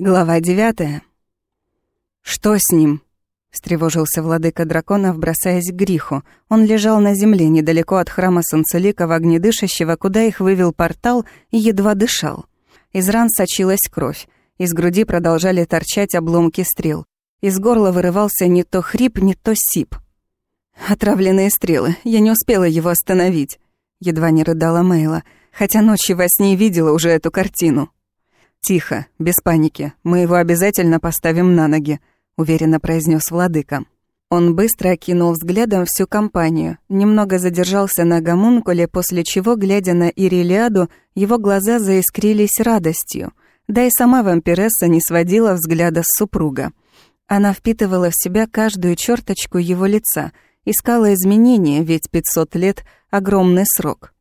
Глава девятая. «Что с ним?» — встревожился владыка драконов, бросаясь к гриху. Он лежал на земле, недалеко от храма Санцеликова огнедышащего, куда их вывел портал, и едва дышал. Из ран сочилась кровь. Из груди продолжали торчать обломки стрел. Из горла вырывался не то хрип, не то сип. «Отравленные стрелы. Я не успела его остановить». Едва не рыдала Мейла, хотя ночью во сне видела уже эту картину. «Тихо, без паники. Мы его обязательно поставим на ноги», — уверенно произнес владыка. Он быстро окинул взглядом всю компанию, немного задержался на гомункуле, после чего, глядя на Ирилиаду, его глаза заискрились радостью. Да и сама вампиресса не сводила взгляда с супруга. Она впитывала в себя каждую черточку его лица, искала изменения, ведь 500 лет — огромный срок.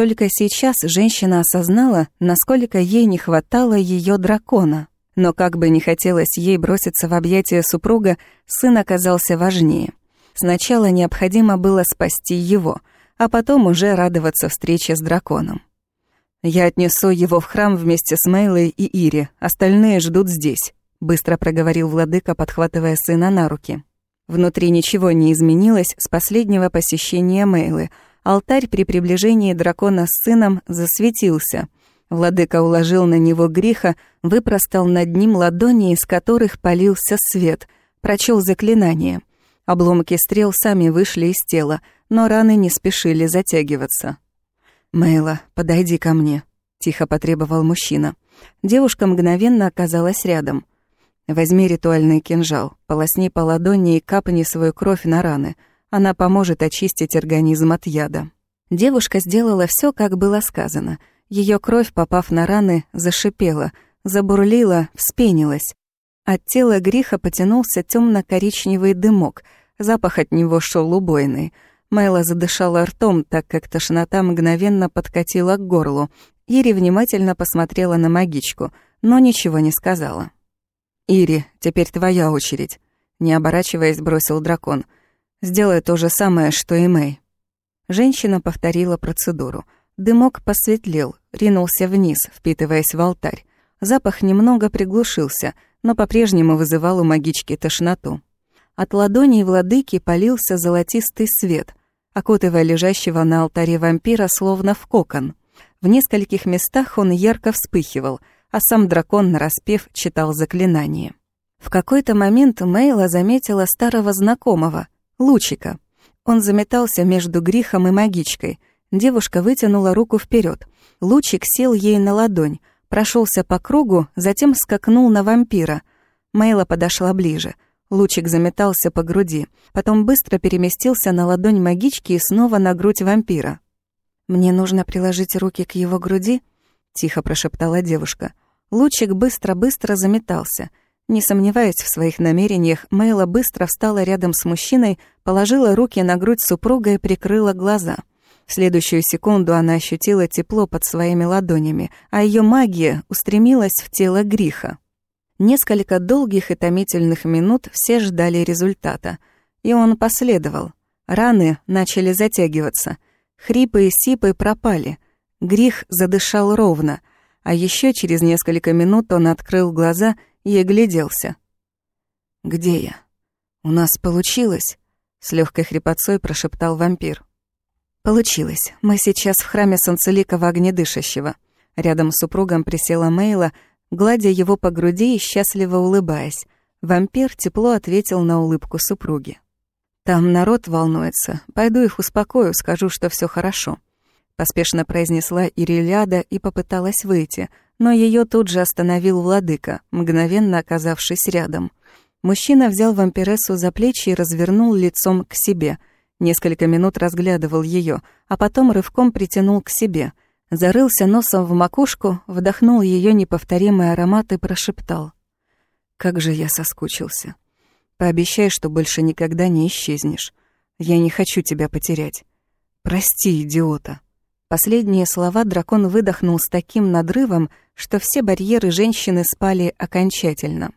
Только сейчас женщина осознала, насколько ей не хватало ее дракона. Но как бы не хотелось ей броситься в объятия супруга, сын оказался важнее. Сначала необходимо было спасти его, а потом уже радоваться встрече с драконом. «Я отнесу его в храм вместе с Мейлой и Ири, остальные ждут здесь», — быстро проговорил владыка, подхватывая сына на руки. Внутри ничего не изменилось с последнего посещения Мейлы — Алтарь при приближении дракона с сыном засветился. Владыка уложил на него греха, выпростал над ним ладони, из которых полился свет, прочел заклинание. Обломки стрел сами вышли из тела, но раны не спешили затягиваться. «Мейла, подойди ко мне», — тихо потребовал мужчина. Девушка мгновенно оказалась рядом. «Возьми ритуальный кинжал, полосни по ладони и капни свою кровь на раны», она поможет очистить организм от яда. Девушка сделала все, как было сказано. Ее кровь, попав на раны, зашипела, забурлила, вспенилась. От тела греха потянулся темно коричневый дымок. Запах от него шел убойный. Мэйла задышала ртом, так как тошнота мгновенно подкатила к горлу. Ири внимательно посмотрела на магичку, но ничего не сказала. «Ири, теперь твоя очередь», — не оборачиваясь, бросил дракон — Сделай то же самое, что и Мэй». Женщина повторила процедуру. Дымок посветлел, ринулся вниз, впитываясь в алтарь. Запах немного приглушился, но по-прежнему вызывал у магички тошноту. От ладоней владыки полился золотистый свет, окутывая лежащего на алтаре вампира словно в кокон. В нескольких местах он ярко вспыхивал, а сам дракон, нараспев, читал заклинание. В какой-то момент Мейла заметила старого знакомого — Лучика. Он заметался между грехом и магичкой. Девушка вытянула руку вперед. Лучик сел ей на ладонь, прошелся по кругу, затем скакнул на вампира. Мейла подошла ближе. Лучик заметался по груди, потом быстро переместился на ладонь магички и снова на грудь вампира. «Мне нужно приложить руки к его груди?» — тихо прошептала девушка. Лучик быстро-быстро заметался. Не сомневаясь в своих намерениях, Мэйла быстро встала рядом с мужчиной, положила руки на грудь супруга и прикрыла глаза. В следующую секунду она ощутила тепло под своими ладонями, а ее магия устремилась в тело Гриха. Несколько долгих и томительных минут все ждали результата. И он последовал. Раны начали затягиваться. Хрипы и сипы пропали. Грих задышал ровно. А еще через несколько минут он открыл глаза — и огляделся. «Где я? У нас получилось?» — с легкой хрипотцой прошептал вампир. «Получилось. Мы сейчас в храме Солнцеликова Огнедышащего». Рядом с супругом присела Мейла, гладя его по груди и счастливо улыбаясь. Вампир тепло ответил на улыбку супруги. «Там народ волнуется. Пойду их успокою, скажу, что все хорошо», — поспешно произнесла Ирилиада и попыталась выйти, но ее тут же остановил владыка, мгновенно оказавшись рядом. Мужчина взял вампирессу за плечи и развернул лицом к себе. Несколько минут разглядывал ее, а потом рывком притянул к себе. Зарылся носом в макушку, вдохнул ее неповторимый аромат и прошептал. «Как же я соскучился. Пообещай, что больше никогда не исчезнешь. Я не хочу тебя потерять. Прости, идиота». Последние слова дракон выдохнул с таким надрывом, что все барьеры женщины спали окончательно.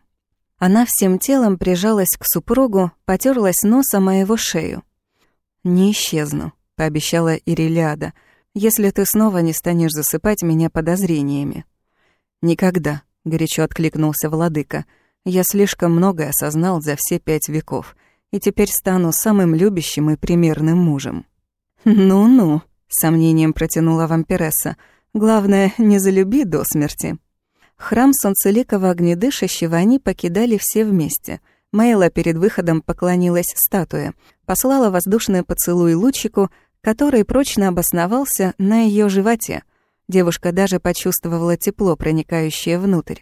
Она всем телом прижалась к супругу, потерлась носом о его шею. «Не исчезну», — пообещала Ирилиада, «если ты снова не станешь засыпать меня подозрениями». «Никогда», —— горячо откликнулся владыка. «Я слишком многое осознал за все пять веков, и теперь стану самым любящим и примерным мужем». «Ну-ну», — сомнением протянула вампиресса. «Главное, не залюби до смерти». Храм солнцеликого огнедышащего они покидали все вместе. Мейла перед выходом поклонилась статуе, послала воздушный поцелуй лучику, который прочно обосновался на ее животе. Девушка даже почувствовала тепло, проникающее внутрь.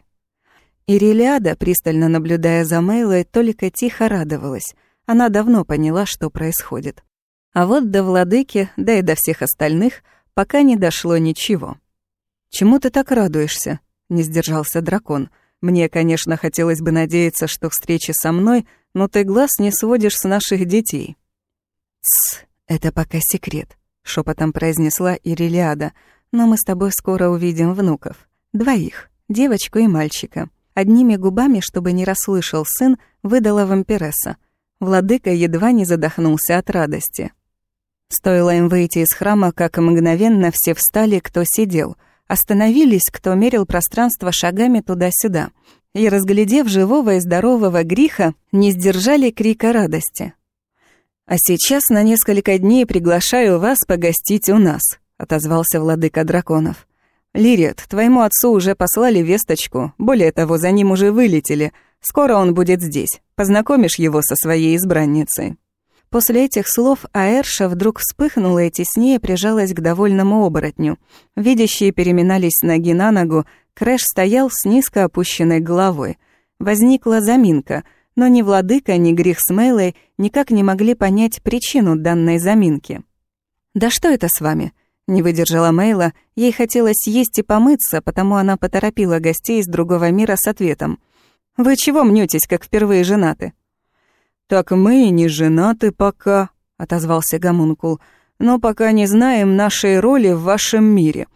Ирилиада, пристально наблюдая за Мейлой, только тихо радовалась. Она давно поняла, что происходит. А вот до владыки, да и до всех остальных, пока не дошло ничего. «Чему ты так радуешься?» — не сдержался дракон. «Мне, конечно, хотелось бы надеяться, что встреча со мной, но ты глаз не сводишь с наших детей». «Тсс, это пока секрет», — шепотом произнесла Ирилиада. «Но мы с тобой скоро увидим внуков. Двоих, девочку и мальчика». Одними губами, чтобы не расслышал сын, выдала вампиресса. Владыка едва не задохнулся от радости. Стоило им выйти из храма, как мгновенно все встали, кто сидел. Остановились, кто мерил пространство шагами туда-сюда. И, разглядев живого и здорового гриха, не сдержали крика радости. «А сейчас на несколько дней приглашаю вас погостить у нас», — отозвался владыка драконов. «Лириет, твоему отцу уже послали весточку, более того, за ним уже вылетели. Скоро он будет здесь. Познакомишь его со своей избранницей». После этих слов Аэрша вдруг вспыхнула и теснее прижалась к довольному оборотню. Видящие переминались с ноги на ногу, Крэш стоял с низко опущенной головой. Возникла заминка, но ни владыка, ни грех с Мейлой никак не могли понять причину данной заминки. «Да что это с вами?» Не выдержала Мейла, ей хотелось есть и помыться, потому она поторопила гостей из другого мира с ответом. «Вы чего мнетесь, как впервые женаты?» «Так мы не женаты пока», — отозвался Гомункул, «но пока не знаем нашей роли в вашем мире.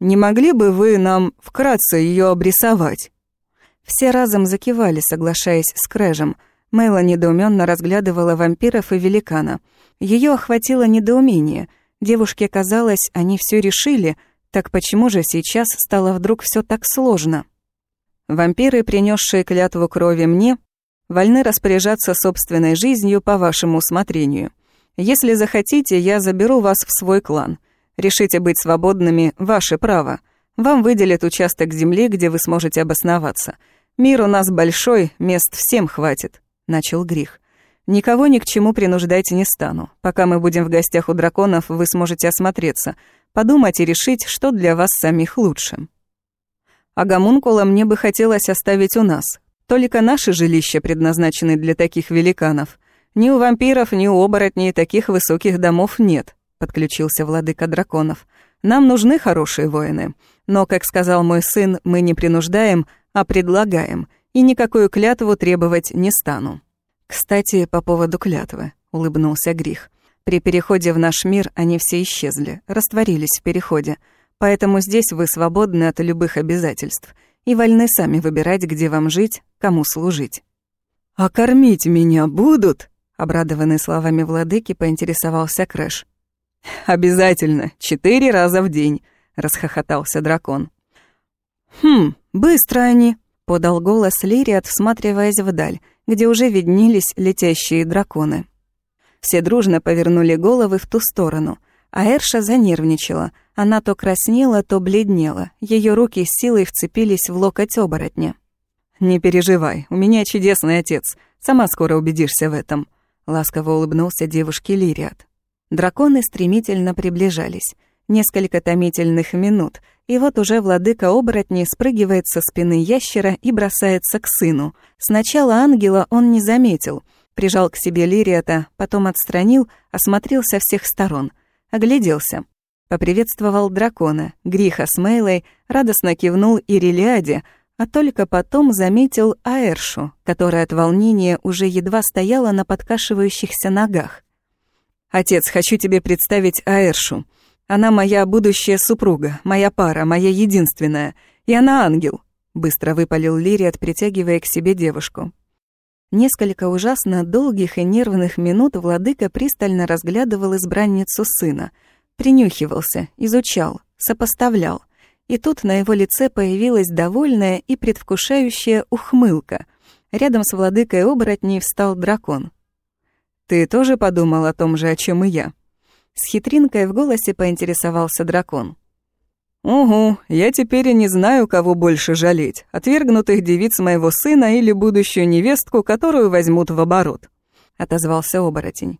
Не могли бы вы нам вкратце ее обрисовать?» Все разом закивали, соглашаясь с Крэжем. Мэйла недоуменно разглядывала вампиров и великана. Ее охватило недоумение. Девушке казалось, они все решили, так почему же сейчас стало вдруг все так сложно? Вампиры, принесшие клятву крови мне, вольны распоряжаться собственной жизнью по вашему усмотрению. Если захотите, я заберу вас в свой клан. Решите быть свободными – ваше право. Вам выделят участок земли, где вы сможете обосноваться. Мир у нас большой, мест всем хватит», – начал Грих. «Никого ни к чему принуждать не стану. Пока мы будем в гостях у драконов, вы сможете осмотреться, подумать и решить, что для вас самих лучше». А гомункула мне бы хотелось оставить у нас, только наши жилища предназначены для таких великанов. Ни у вампиров, ни у оборотней таких высоких домов нет», — подключился владыка драконов. «Нам нужны хорошие воины. Но, как сказал мой сын, мы не принуждаем, а предлагаем, и никакую клятву требовать не стану». «Кстати, по поводу клятвы», — улыбнулся Грих. «При переходе в наш мир они все исчезли, растворились в переходе, поэтому здесь вы свободны от любых обязательств» и вольны сами выбирать, где вам жить, кому служить. «А кормить меня будут?» Обрадованный словами владыки, поинтересовался Крэш. «Обязательно, четыре раза в день», — расхохотался дракон. «Хм, быстро они», — подал голос Лириат, всматриваясь вдаль, где уже виднелись летящие драконы. Все дружно повернули головы в ту сторону, а Эрша занервничала — она то краснела, то бледнела. Ее руки с силой вцепились в локоть оборотня. «Не переживай, у меня чудесный отец. Сама скоро убедишься в этом», — ласково улыбнулся девушке Лириат. Драконы стремительно приближались. Несколько томительных минут, и вот уже владыка оборотней спрыгивает со спины ящера и бросается к сыну. Сначала ангела он не заметил, прижал к себе Лириата, потом отстранил, осмотрел со всех сторон, огляделся. Поприветствовал дракона, Гриха с Мейлой, радостно кивнул Ирилиаде, а только потом заметил Аэршу, которая от волнения уже едва стояла на подкашивающихся ногах. «Отец, хочу тебе представить Аэршу. Она моя будущая супруга, моя пара, моя единственная. И она ангел», — быстро выпалил Лириат, притягивая к себе девушку. Несколько ужасно долгих и нервных минут владыка пристально разглядывал избранницу сына — Принюхивался, изучал, сопоставлял. И тут на его лице появилась довольная и предвкушающая ухмылка. Рядом с владыкой оборотней встал дракон. «Ты тоже подумал о том же, о чем и я?» С хитринкой в голосе поинтересовался дракон. «Угу, я теперь и не знаю, кого больше жалеть, отвергнутых девиц моего сына или будущую невестку, которую возьмут в оборот», — отозвался оборотень.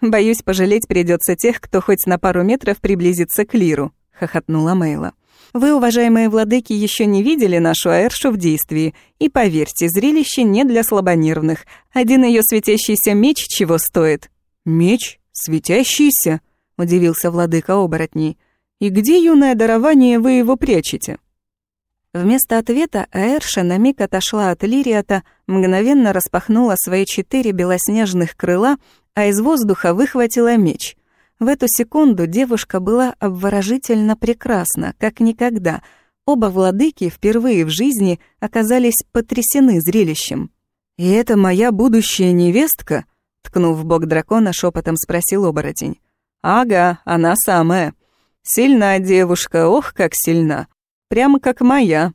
«Боюсь, пожалеть придется тех, кто хоть на пару метров приблизится к Лиру», — хохотнула Мейла. Вы, уважаемые владыки, еще не видели нашу Аэршу в действии, и поверьте, зрелище не для слабонервных. Один ее светящийся меч чего стоит?» «Меч? Светящийся?» — удивился владыка оборотней. «И где, юное дарование, вы его прячете?» Вместо ответа Аэрша на миг отошла от Лириата, мгновенно распахнула свои четыре белоснежных крыла, а из воздуха выхватила меч — в эту секунду девушка была обворожительно прекрасна, как никогда. Оба владыки впервые в жизни оказались потрясены зрелищем. «И это моя будущая невестка?» Ткнув в бок дракона, шепотом спросил оборотень. «Ага, она самая. Сильна девушка, ох, как сильна. Прямо как моя.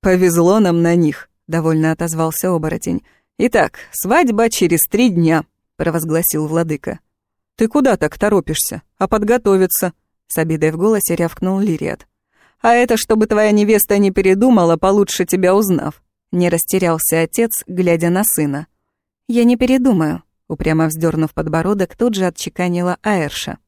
Повезло нам на них», — довольно отозвался оборотень. «Итак, свадьба через три дня», — провозгласил владыка. «Ты куда так торопишься? А подготовиться?» С обидой в голосе рявкнул Лириат. «А это чтобы твоя невеста не передумала, получше тебя узнав». Не растерялся отец, глядя на сына. «Я не передумаю», упрямо вздернув подбородок, тут же отчеканила Аэрша.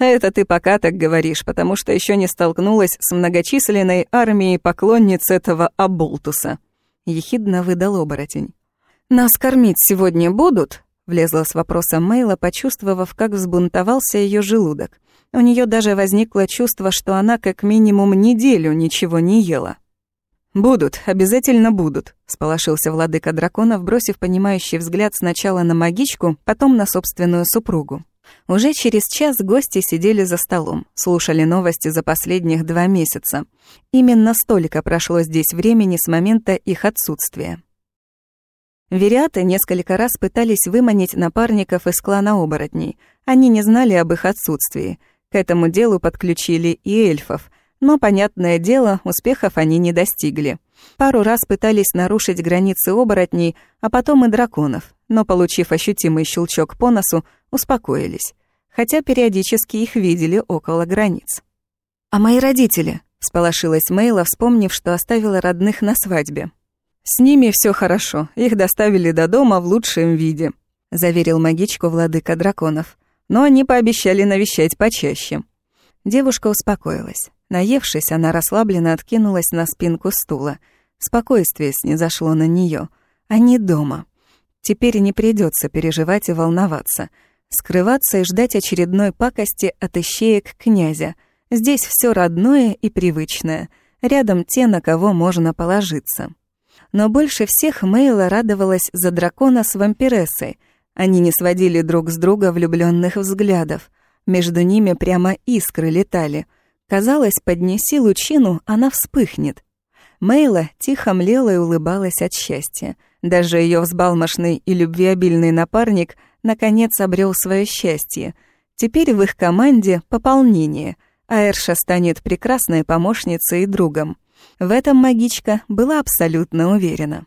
«Это ты пока так говоришь, потому что еще не столкнулась с многочисленной армией поклонниц этого Абултуса», — ехидно выдал оборотень. «Нас кормить сегодня будут?» Влезла с вопросом Мейла, почувствовав, как взбунтовался ее желудок. У нее даже возникло чувство, что она как минимум неделю ничего не ела. «Будут, обязательно будут», — сполошился владыка драконов, бросив понимающий взгляд сначала на магичку, потом на собственную супругу. Уже через час гости сидели за столом, слушали новости за последних два месяца. Именно столько прошло здесь времени с момента их отсутствия. Вериаты несколько раз пытались выманить напарников из клана оборотней. Они не знали об их отсутствии. К этому делу подключили и эльфов. Но, понятное дело, успехов они не достигли. Пару раз пытались нарушить границы оборотней, а потом и драконов, но, получив ощутимый щелчок по носу, успокоились. Хотя периодически их видели около границ. «А мои родители?» — сполошилась Мейла, вспомнив, что оставила родных на свадьбе. «С ними все хорошо, их доставили до дома в лучшем виде», — заверил магичку владыка драконов. «Но они пообещали навещать почаще». Девушка успокоилась. Наевшись, она расслабленно откинулась на спинку стула. Спокойствие снизошло на нее. Они дома. Теперь не придется переживать и волноваться. Скрываться и ждать очередной пакости от ищеек князя. Здесь все родное и привычное. Рядом те, на кого можно положиться. Но больше всех Мейла радовалась за дракона с вампирессой. Они не сводили друг с друга влюбленных взглядов. Между ними прямо искры летали. Казалось, поднеси лучину, она вспыхнет. Мейла тихо млела и улыбалась от счастья. Даже ее взбалмошный и любвеобильный напарник наконец обрел свое счастье. Теперь в их команде пополнение, а Эрша станет прекрасной помощницей и другом. В этом магичка была абсолютно уверена.